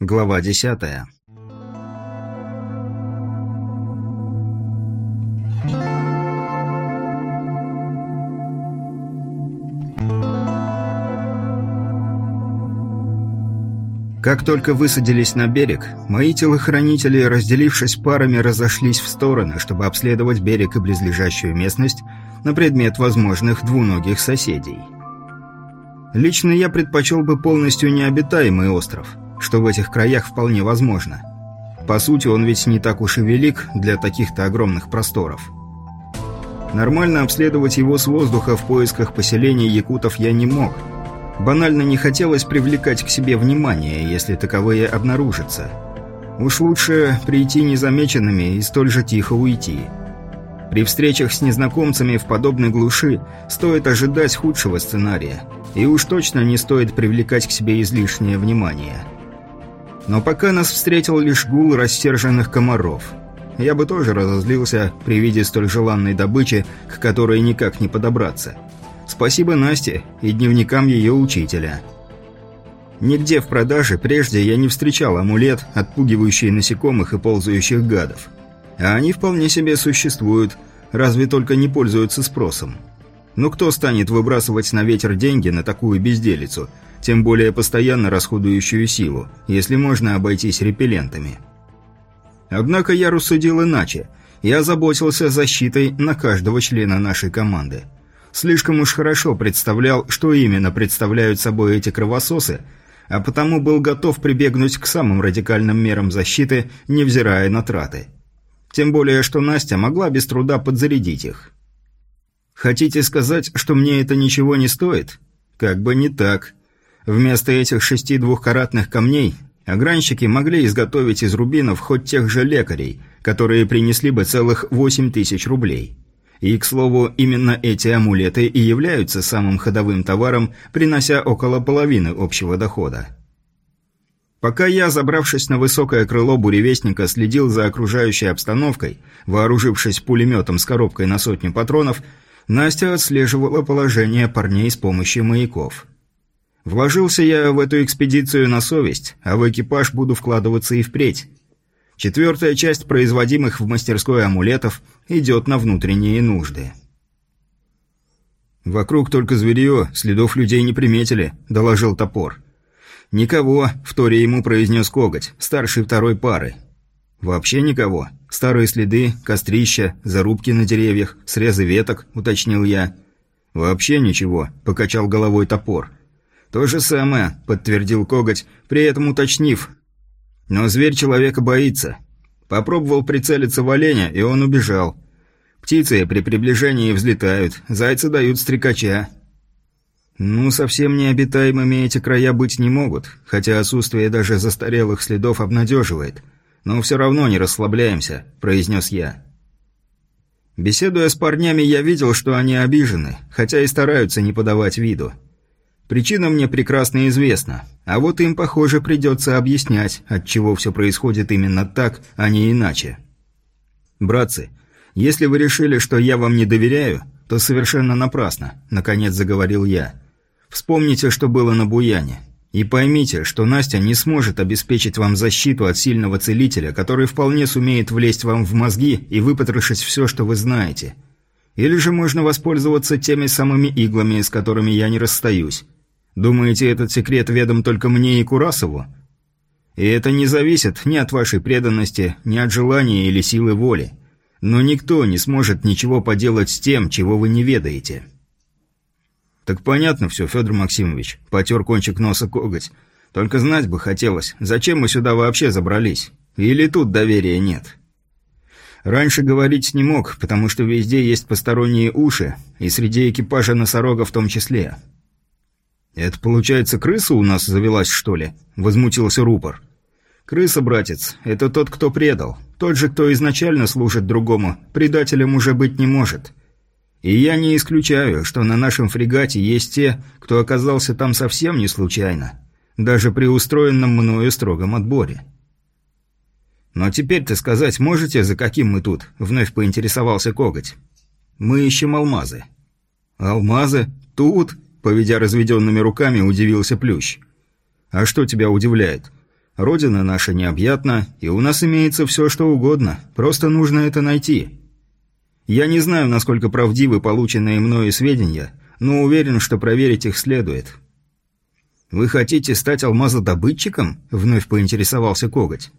Глава десятая. Как только высадились на берег, мои телохранители, разделившись парами, разошлись в стороны, чтобы обследовать берег и близлежащую местность на предмет возможных двуногих соседей. Лично я предпочел бы полностью необитаемый остров, что в этих краях вполне возможно. По сути, он ведь не так уж и велик для таких-то огромных просторов. Нормально обследовать его с воздуха в поисках поселения якутов я не мог – Банально не хотелось привлекать к себе внимание, если таковые обнаружатся. Уж лучше прийти незамеченными и столь же тихо уйти. При встречах с незнакомцами в подобной глуши стоит ожидать худшего сценария, и уж точно не стоит привлекать к себе излишнее внимание. Но пока нас встретил лишь гул растерженных комаров. Я бы тоже разозлился при виде столь желанной добычи, к которой никак не подобраться – Спасибо Насте и дневникам ее учителя. Нигде в продаже прежде я не встречал амулет, отпугивающий насекомых и ползающих гадов. А они вполне себе существуют, разве только не пользуются спросом. Но кто станет выбрасывать на ветер деньги на такую безделицу, тем более постоянно расходующую силу, если можно обойтись репеллентами? Однако я рассудил иначе. Я заботился защитой на каждого члена нашей команды – Слишком уж хорошо представлял, что именно представляют собой эти кровососы, а потому был готов прибегнуть к самым радикальным мерам защиты, невзирая на траты. Тем более, что Настя могла без труда подзарядить их. Хотите сказать, что мне это ничего не стоит? Как бы не так. Вместо этих шести двухкаратных камней огранщики могли изготовить из рубинов хоть тех же лекарей, которые принесли бы целых восемь тысяч рублей. И, к слову, именно эти амулеты и являются самым ходовым товаром, принося около половины общего дохода. Пока я, забравшись на высокое крыло буревестника, следил за окружающей обстановкой, вооружившись пулеметом с коробкой на сотню патронов, Настя отслеживала положение парней с помощью маяков. Вложился я в эту экспедицию на совесть, а в экипаж буду вкладываться и впредь. Четвертая часть производимых в мастерской амулетов идет на внутренние нужды. «Вокруг только зверье, следов людей не приметили», – доложил топор. «Никого», – вторе ему произнес коготь, старший второй пары. «Вообще никого. Старые следы, кострища, зарубки на деревьях, срезы веток», – уточнил я. «Вообще ничего», – покачал головой топор. «То же самое», – подтвердил коготь, при этом уточнив, но зверь человека боится. Попробовал прицелиться в оленя, и он убежал. Птицы при приближении взлетают, зайцы дают стрекача. Ну, совсем необитаемыми эти края быть не могут, хотя отсутствие даже застарелых следов обнадеживает. Но все равно не расслабляемся, произнес я. Беседуя с парнями, я видел, что они обижены, хотя и стараются не подавать виду. Причина мне прекрасно известна, а вот им, похоже, придется объяснять, от чего все происходит именно так, а не иначе. «Братцы, если вы решили, что я вам не доверяю, то совершенно напрасно», – наконец заговорил я. «Вспомните, что было на Буяне. И поймите, что Настя не сможет обеспечить вам защиту от сильного целителя, который вполне сумеет влезть вам в мозги и выпотрошить все, что вы знаете. Или же можно воспользоваться теми самыми иглами, с которыми я не расстаюсь. Думаете, этот секрет ведом только мне и Курасову? И это не зависит ни от вашей преданности, ни от желания или силы воли. Но никто не сможет ничего поделать с тем, чего вы не ведаете. Так понятно все, Федор Максимович. Потер кончик носа коготь. Только знать бы хотелось, зачем мы сюда вообще забрались? Или тут доверия нет? Раньше говорить не мог, потому что везде есть посторонние уши, и среди экипажа носорога в том числе. «Это, получается, крыса у нас завелась, что ли?» – возмутился рупор. «Крыса, братец, это тот, кто предал. Тот же, кто изначально служит другому, предателем уже быть не может. И я не исключаю, что на нашем фрегате есть те, кто оказался там совсем не случайно, даже при устроенном мною строгом отборе». «Но теперь-то сказать можете, за каким мы тут?» – вновь поинтересовался коготь. «Мы ищем алмазы». «Алмазы? Тут?» Поведя разведенными руками, удивился Плющ. «А что тебя удивляет? Родина наша необъятна, и у нас имеется все, что угодно, просто нужно это найти. Я не знаю, насколько правдивы полученные мною сведения, но уверен, что проверить их следует». «Вы хотите стать алмазодобытчиком?» – вновь поинтересовался Коготь.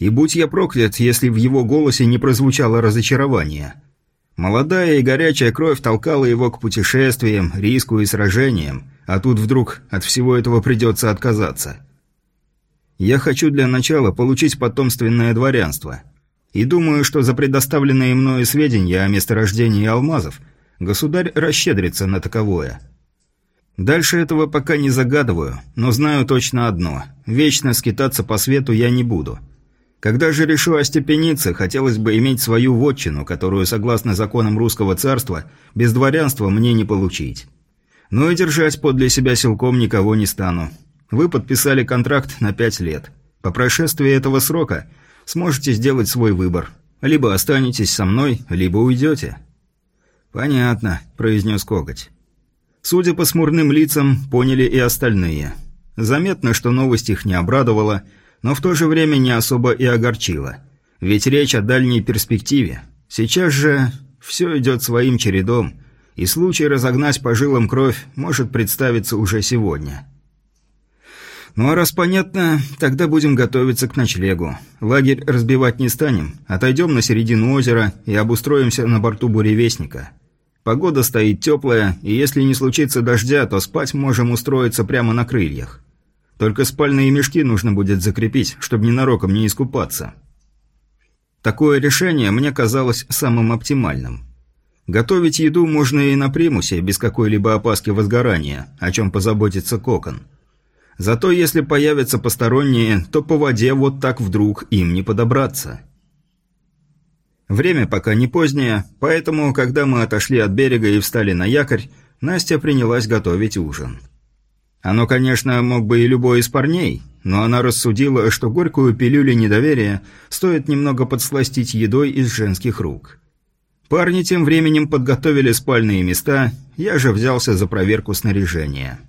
И будь я проклят, если в его голосе не прозвучало разочарование. Молодая и горячая кровь толкала его к путешествиям, риску и сражениям, а тут вдруг от всего этого придется отказаться. Я хочу для начала получить потомственное дворянство. И думаю, что за предоставленные мною сведения о месторождении алмазов государь расщедрится на таковое. Дальше этого пока не загадываю, но знаю точно одно – вечно скитаться по свету я не буду – когда же решу остепениться, хотелось бы иметь свою вотчину, которую, согласно законам русского царства, без дворянства мне не получить. Но и держать подле себя силком никого не стану. Вы подписали контракт на пять лет. По прошествии этого срока сможете сделать свой выбор. Либо останетесь со мной, либо уйдете». «Понятно», – произнес Коготь. Судя по смурным лицам, поняли и остальные. Заметно, что новость их не обрадовала – но в то же время не особо и огорчило. Ведь речь о дальней перспективе. Сейчас же все идет своим чередом, и случай разогнать по жилам кровь может представиться уже сегодня. Ну а раз понятно, тогда будем готовиться к ночлегу. Лагерь разбивать не станем, отойдем на середину озера и обустроимся на борту буревестника. Погода стоит теплая, и если не случится дождя, то спать можем устроиться прямо на крыльях. Только спальные мешки нужно будет закрепить, чтобы ненароком не искупаться. Такое решение мне казалось самым оптимальным. Готовить еду можно и на примусе, без какой-либо опаски возгорания, о чем позаботится кокон. Зато если появятся посторонние, то по воде вот так вдруг им не подобраться. Время пока не позднее, поэтому, когда мы отошли от берега и встали на якорь, Настя принялась готовить ужин. Оно, конечно, мог бы и любой из парней, но она рассудила, что горькую пилюлю недоверия стоит немного подсластить едой из женских рук. Парни тем временем подготовили спальные места, я же взялся за проверку снаряжения.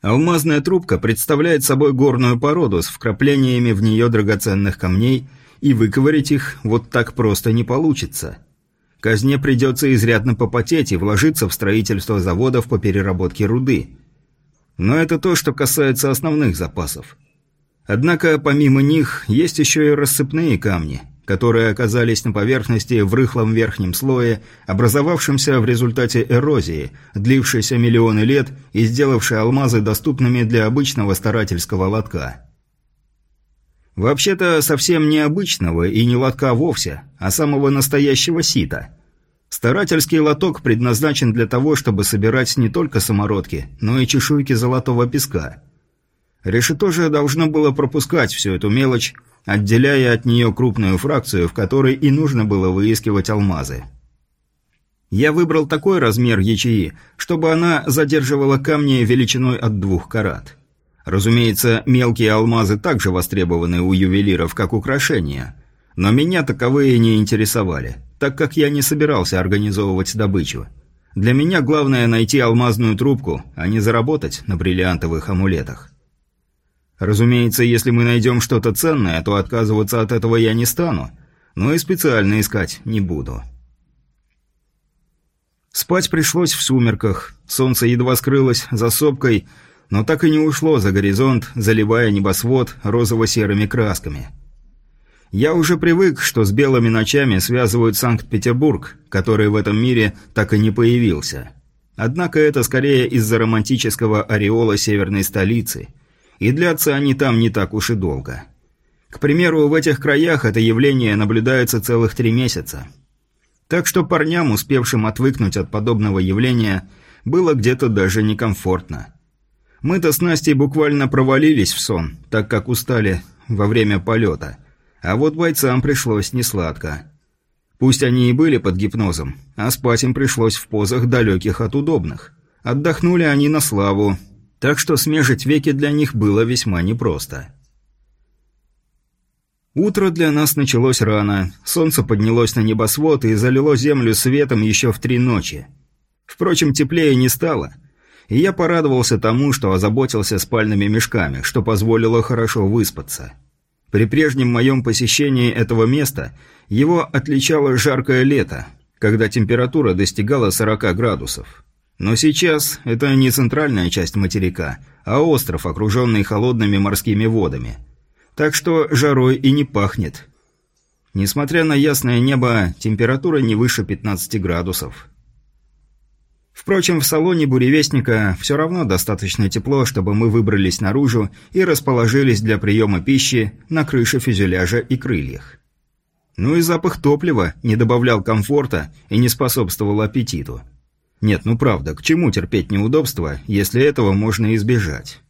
Алмазная трубка представляет собой горную породу с вкраплениями в нее драгоценных камней, и выковырять их вот так просто не получится. Казне придется изрядно попотеть и вложиться в строительство заводов по переработке руды – но это то, что касается основных запасов. Однако, помимо них, есть еще и рассыпные камни, которые оказались на поверхности в рыхлом верхнем слое, образовавшемся в результате эрозии, длившейся миллионы лет и сделавшей алмазы доступными для обычного старательского лотка. Вообще-то совсем необычного и не лотка вовсе, а самого настоящего сита – Старательский лоток предназначен для того, чтобы собирать не только самородки, но и чешуйки золотого песка. Решето же должно было пропускать всю эту мелочь, отделяя от нее крупную фракцию, в которой и нужно было выискивать алмазы. Я выбрал такой размер ячеи, чтобы она задерживала камни величиной от двух карат. Разумеется, мелкие алмазы также востребованы у ювелиров как украшения, но меня таковые не интересовали так как я не собирался организовывать добычу. Для меня главное найти алмазную трубку, а не заработать на бриллиантовых амулетах. Разумеется, если мы найдем что-то ценное, то отказываться от этого я не стану, но и специально искать не буду. Спать пришлось в сумерках, солнце едва скрылось за сопкой, но так и не ушло за горизонт, заливая небосвод розово-серыми красками – я уже привык, что с белыми ночами связывают Санкт-Петербург, который в этом мире так и не появился. Однако это скорее из-за романтического ореола северной столицы, и длятся они там не так уж и долго. К примеру, в этих краях это явление наблюдается целых три месяца. Так что парням, успевшим отвыкнуть от подобного явления, было где-то даже некомфортно. Мы-то с Настей буквально провалились в сон, так как устали во время полета – а вот бойцам пришлось несладко. Пусть они и были под гипнозом, а спать им пришлось в позах далеких от удобных. Отдохнули они на славу, так что смежить веки для них было весьма непросто. Утро для нас началось рано, солнце поднялось на небосвод и залило землю светом еще в три ночи. Впрочем, теплее не стало. И я порадовался тому, что озаботился спальными мешками, что позволило хорошо выспаться. При прежнем моем посещении этого места его отличало жаркое лето, когда температура достигала 40 градусов. Но сейчас это не центральная часть материка, а остров, окруженный холодными морскими водами. Так что жарой и не пахнет. Несмотря на ясное небо, температура не выше 15 градусов. Впрочем, в салоне буревестника все равно достаточно тепло, чтобы мы выбрались наружу и расположились для приема пищи на крыше фюзеляжа и крыльях. Ну и запах топлива не добавлял комфорта и не способствовал аппетиту. Нет, ну правда, к чему терпеть неудобства, если этого можно избежать?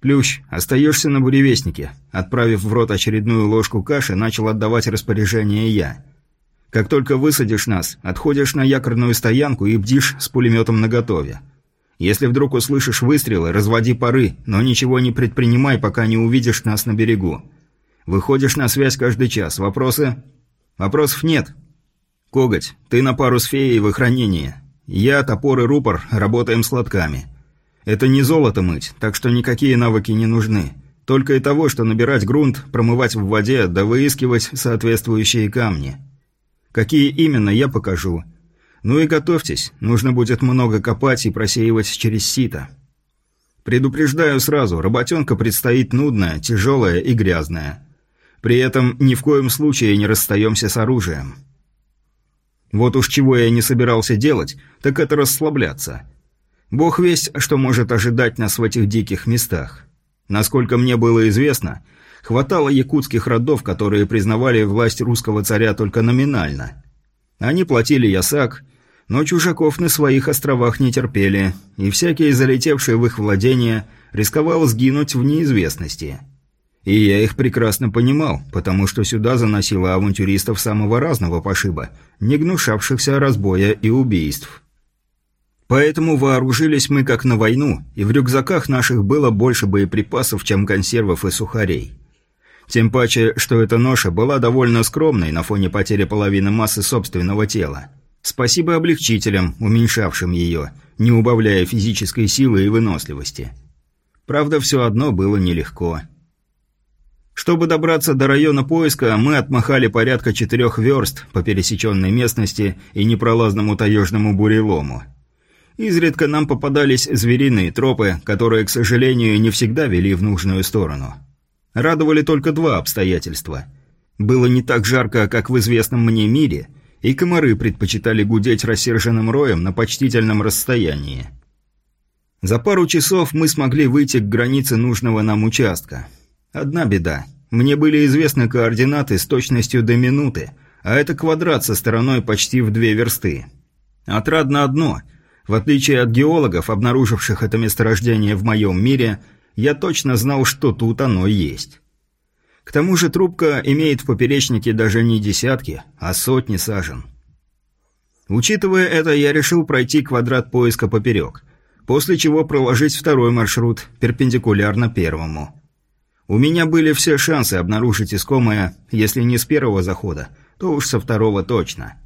«Плющ, остаешься на буревестнике», отправив в рот очередную ложку каши, начал отдавать распоряжение я. «Как только высадишь нас, отходишь на якорную стоянку и бдишь с пулеметом наготове. Если вдруг услышишь выстрелы, разводи пары, но ничего не предпринимай, пока не увидишь нас на берегу. Выходишь на связь каждый час. Вопросы?» «Вопросов нет». «Коготь, ты на пару с феей в охранении. Я, топор и рупор, работаем с лотками». Это не золото мыть, так что никакие навыки не нужны. Только и того, что набирать грунт, промывать в воде, да выискивать соответствующие камни. Какие именно, я покажу. Ну и готовьтесь, нужно будет много копать и просеивать через сито. Предупреждаю сразу, работенка предстоит нудная, тяжелая и грязная. При этом ни в коем случае не расстаемся с оружием. Вот уж чего я не собирался делать, так это расслабляться – Бог весть, что может ожидать нас в этих диких местах. Насколько мне было известно, хватало якутских родов, которые признавали власть русского царя только номинально. Они платили ясак, но чужаков на своих островах не терпели, и всякий, залетевший в их владение, рисковал сгинуть в неизвестности. И я их прекрасно понимал, потому что сюда заносило авантюристов самого разного пошиба, не гнушавшихся разбоя и убийств. Поэтому вооружились мы как на войну, и в рюкзаках наших было больше боеприпасов, чем консервов и сухарей. Тем паче, что эта ноша была довольно скромной на фоне потери половины массы собственного тела. Спасибо облегчителям, уменьшавшим ее, не убавляя физической силы и выносливости. Правда, все одно было нелегко. Чтобы добраться до района поиска, мы отмахали порядка четырех верст по пересеченной местности и непролазному таежному бурелому – Изредка нам попадались звериные тропы, которые, к сожалению, не всегда вели в нужную сторону. Радовали только два обстоятельства. Было не так жарко, как в известном мне мире, и комары предпочитали гудеть рассерженным роем на почтительном расстоянии. За пару часов мы смогли выйти к границе нужного нам участка. Одна беда. Мне были известны координаты с точностью до минуты, а это квадрат со стороной почти в две версты. Отрадно одно – в отличие от геологов, обнаруживших это месторождение в моем мире, я точно знал, что тут оно есть. К тому же трубка имеет в поперечнике даже не десятки, а сотни сажен. Учитывая это, я решил пройти квадрат поиска поперек, после чего проложить второй маршрут, перпендикулярно первому. У меня были все шансы обнаружить искомое, если не с первого захода, то уж со второго точно.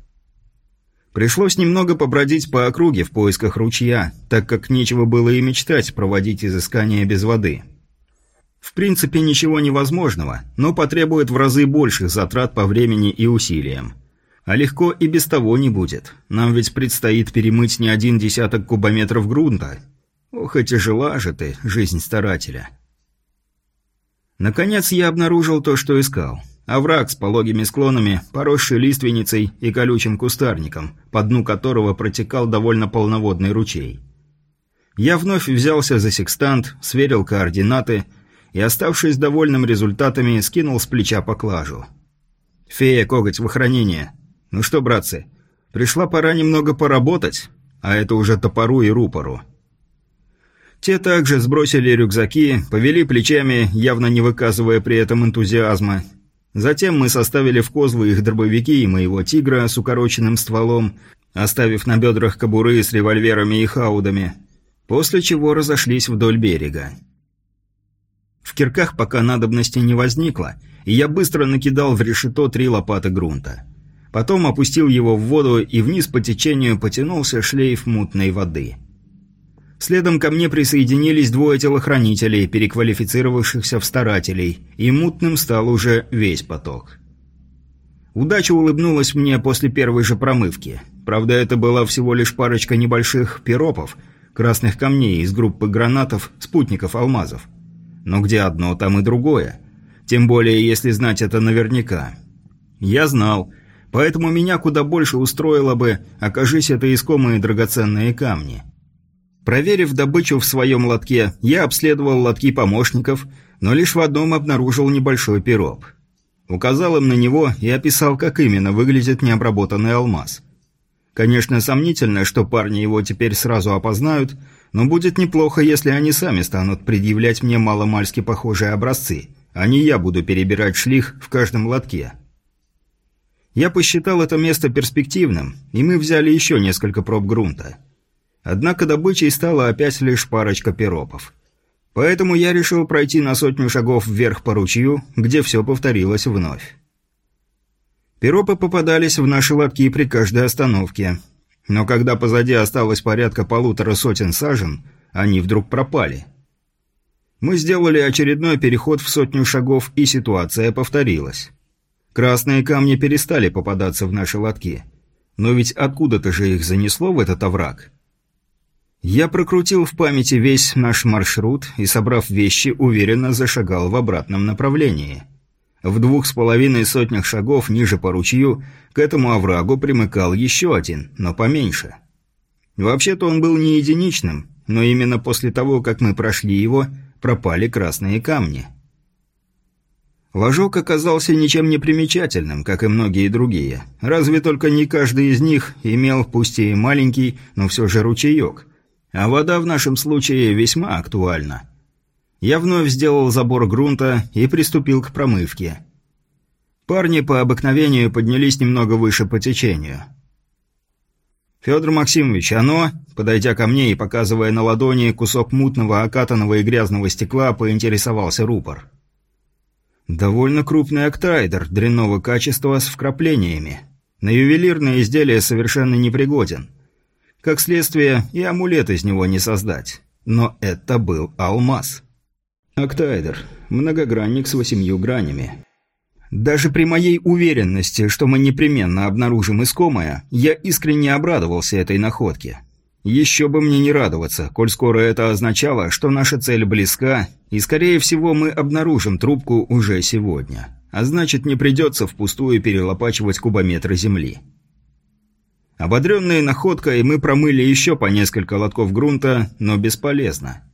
Пришлось немного побродить по округе в поисках ручья, так как нечего было и мечтать проводить изыскания без воды. В принципе, ничего невозможного, но потребует в разы больших затрат по времени и усилиям. А легко и без того не будет. Нам ведь предстоит перемыть не один десяток кубометров грунта. Ох, и тяжела же ты, жизнь старателя. Наконец я обнаружил то, что искал. Овраг с пологими склонами, поросший лиственницей и колючим кустарником, по дну которого протекал довольно полноводный ручей. Я вновь взялся за секстант, сверил координаты и, оставшись довольным результатами, скинул с плеча поклажу. «Фея, коготь в охранение. Ну что, братцы, пришла пора немного поработать, а это уже топору и рупору». Те также сбросили рюкзаки, повели плечами, явно не выказывая при этом энтузиазма, Затем мы составили в козлы их дробовики и моего «Тигра» с укороченным стволом, оставив на бедрах кобуры с револьверами и хаудами, после чего разошлись вдоль берега. В кирках пока надобности не возникло, и я быстро накидал в решето три лопаты грунта. Потом опустил его в воду, и вниз по течению потянулся шлейф мутной воды. Следом ко мне присоединились двое телохранителей, переквалифицировавшихся в старателей, и мутным стал уже весь поток. Удача улыбнулась мне после первой же промывки. Правда, это была всего лишь парочка небольших пиропов, красных камней из группы гранатов, спутников алмазов. Но где одно, там и другое. Тем более, если знать это наверняка. Я знал, поэтому меня куда больше устроило бы, окажись это искомые драгоценные камни. Проверив добычу в своем лотке, я обследовал лотки помощников, но лишь в одном обнаружил небольшой пироп – Указал им на него и описал, как именно выглядит необработанный алмаз. Конечно, сомнительно, что парни его теперь сразу опознают, но будет неплохо, если они сами станут предъявлять мне маломальски похожие образцы, а не я буду перебирать шлих в каждом лотке. Я посчитал это место перспективным, и мы взяли еще несколько проб грунта. Однако добычей стала опять лишь парочка пиропов. Поэтому я решил пройти на сотню шагов вверх по ручью, где все повторилось вновь. Пиропы попадались в наши лотки при каждой остановке. Но когда позади осталось порядка полутора сотен сажен, они вдруг пропали. Мы сделали очередной переход в сотню шагов, и ситуация повторилась. Красные камни перестали попадаться в наши лотки. Но ведь откуда-то же их занесло в этот овраг. Я прокрутил в памяти весь наш маршрут и, собрав вещи, уверенно зашагал в обратном направлении. В двух с половиной сотнях шагов ниже по ручью к этому оврагу примыкал еще один, но поменьше. Вообще-то он был не единичным, но именно после того, как мы прошли его, пропали красные камни. Ложок оказался ничем не примечательным, как и многие другие. Разве только не каждый из них имел, пусть и маленький, но все же ручеек – а вода в нашем случае весьма актуальна. Я вновь сделал забор грунта и приступил к промывке. Парни по обыкновению поднялись немного выше по течению. «Федор Максимович, оно?» Подойдя ко мне и показывая на ладони кусок мутного, окатанного и грязного стекла, поинтересовался рупор. «Довольно крупный октайдер дрянного качества с вкраплениями. На ювелирное изделие совершенно непригоден. Как следствие, и амулет из него не создать. Но это был алмаз. Октайдер. Многогранник с восемью гранями. Даже при моей уверенности, что мы непременно обнаружим искомое, я искренне обрадовался этой находке. Еще бы мне не радоваться, коль скоро это означало, что наша цель близка, и, скорее всего, мы обнаружим трубку уже сегодня. А значит, не придется впустую перелопачивать кубометры земли. Ободренные находкой, мы промыли еще по несколько лотков грунта, но бесполезно.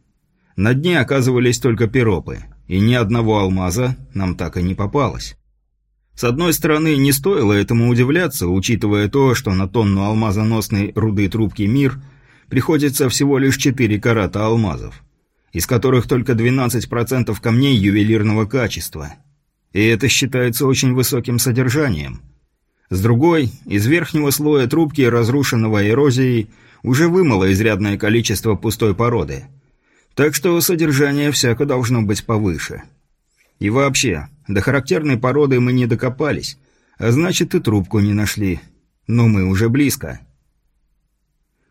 На дне оказывались только пиропы, и ни одного алмаза нам так и не попалось. С одной стороны, не стоило этому удивляться, учитывая то, что на тонну алмазоносной руды трубки «Мир» приходится всего лишь 4 карата алмазов, из которых только 12% камней ювелирного качества. И это считается очень высоким содержанием – с другой, из верхнего слоя трубки, разрушенного эрозией, уже вымыло изрядное количество пустой породы. Так что содержание всяко должно быть повыше. И вообще, до характерной породы мы не докопались, а значит и трубку не нашли. Но мы уже близко.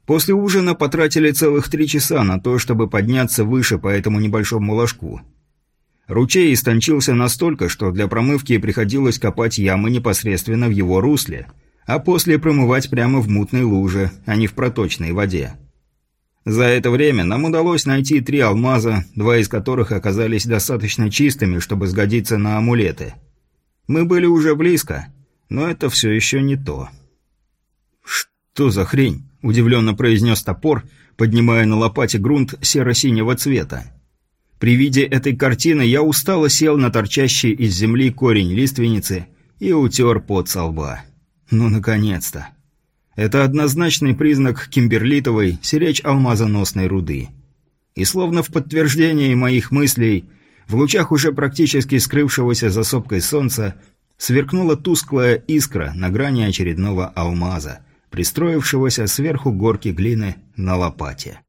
После ужина потратили целых три часа на то, чтобы подняться выше по этому небольшому ложку – Ручей истончился настолько, что для промывки приходилось копать ямы непосредственно в его русле, а после промывать прямо в мутной луже, а не в проточной воде. За это время нам удалось найти три алмаза, два из которых оказались достаточно чистыми, чтобы сгодиться на амулеты. Мы были уже близко, но это все еще не то. «Что за хрень?» – удивленно произнес топор, поднимая на лопате грунт серо-синего цвета. При виде этой картины я устало сел на торчащий из земли корень лиственницы и утер пот со лба. Ну, наконец-то. Это однозначный признак кимберлитовой, сиречь алмазоносной руды. И словно в подтверждении моих мыслей, в лучах уже практически скрывшегося за сопкой солнца, сверкнула тусклая искра на грани очередного алмаза, пристроившегося сверху горки глины на лопате.